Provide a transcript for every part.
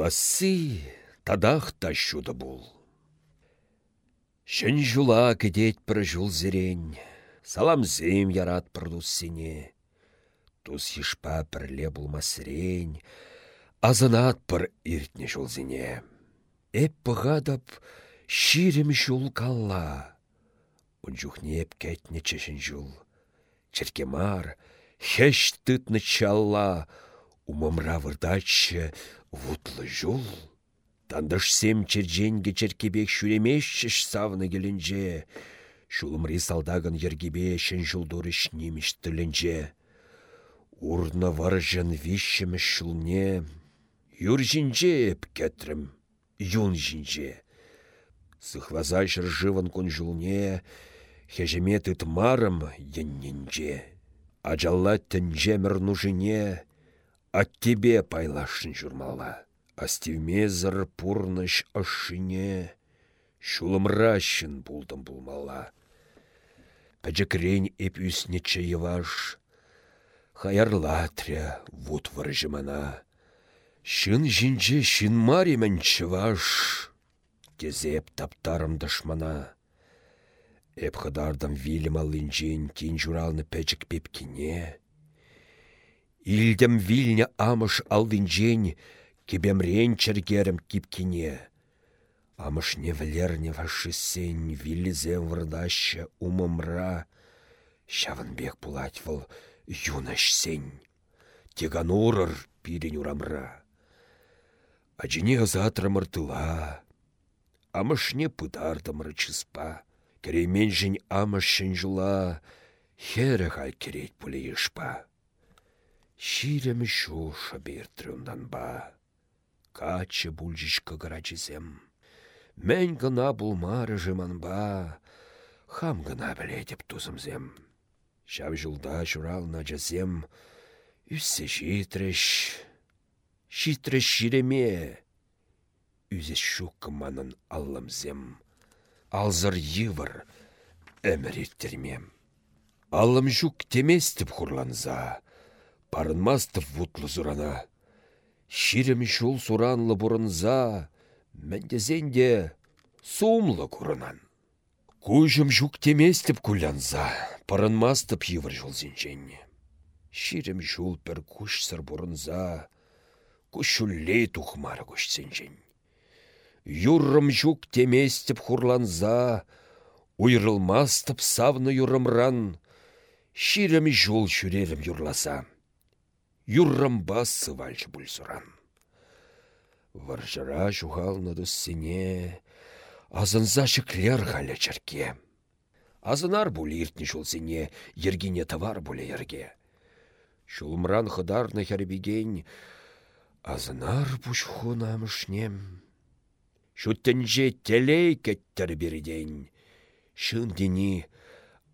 Пуласы тадах та шуды бұл. Шын жула кедет бір жул зерен, зем ярат пырдус сене. Тус ешпа бірле бұлмасырен, азынат бір иртне жул зене. Эп бұғадып, ширім жул калла. Унжухнеп кәтне чешін жул. Черкемар, хеш тытны чалла, умамра вырдачы вутлы жул. Тандышсем чердженге черкебек шүремешшіш савны келінже. Шулымри салдагын ергебе шын жулдурыш неміш тілінже. Урна варжын вишшіміш шулне. Юр жинже еп кәтрім, юн жинже. Сыхлаза живын күн жулне, хежеме тытмарым енненже. Ажалла тінжемір нужыне, ат тебе пайлашын журмала. Астивмезір пурныш ашыне, шулымращын булдым булмала. Пәжікрен эп үсне чайываш, Хаярлатря вуд варжымана. Шын жинже шын маримен чываш, Кезеп таптарым дышмана. Эп хыдардым вилім алынжен тин журалны пәжік пепкине. Илдем вильня амыш алдынжен, Кебемрен чергерім кипкине. Амышне вілерне вашысен виллизен вырдаща умымра. Шавынбек пулать выл юнаш сен. Теган урыр пирен урамра. Ажине азатрымыртыла. Амышне пытардымры чыспа. Керемен жын амышын жула. Хері хай керет пуле ешпа. Ширем шуша ба качы бұлжыш кыгырачызем. Мен гына бұлмары жыманба, хам гына білетіп тузымзем. Шав жылда на жазем, үссе житреш, житреш жиреме, үзе шук манын аллымзем. Алзыр йывыр әміреттермем. Аллым жүк теместіп хурланза, парынмастып вутлы зурана. Ширім шул суранлы бұрынза, мәндезенде сумлы курынан. Кужым жүк теместіп күлянза, парынмастып евір жол зенженне. Ширім жул пір күш сыр бұрынза, тухмары күш зенжен. Юррым жүк теместіп хурланза, уйрылмастып савны юрымран, ширім жол жүрерім юрласа юррамба сывальчы бульсуран. Варжыра жухалны сене, азынза шіклер халя чарке. Азынар бұлі иртні сене, ергене товар бұлі ерге. Шулмран хыдарны хәрбеген, азынар бұш хунамышнем. Шуттенже телей кеттер берден, шын дені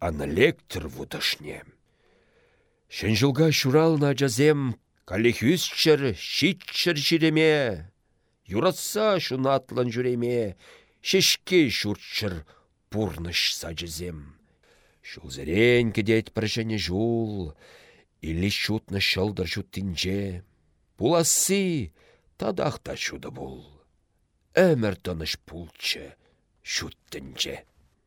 аналектр вудышнем. Шынжылға шурална жазем, калихюсчір, шитчір жиреме. Юратса шунатлан жүреме, шешке пурныш сажызем. Шулзерен кедет прыжыне жул, или шутны шылдыр шуттинже. Пуласы тадақта шуды бұл. Өмір тыныш пулчы шуттінже.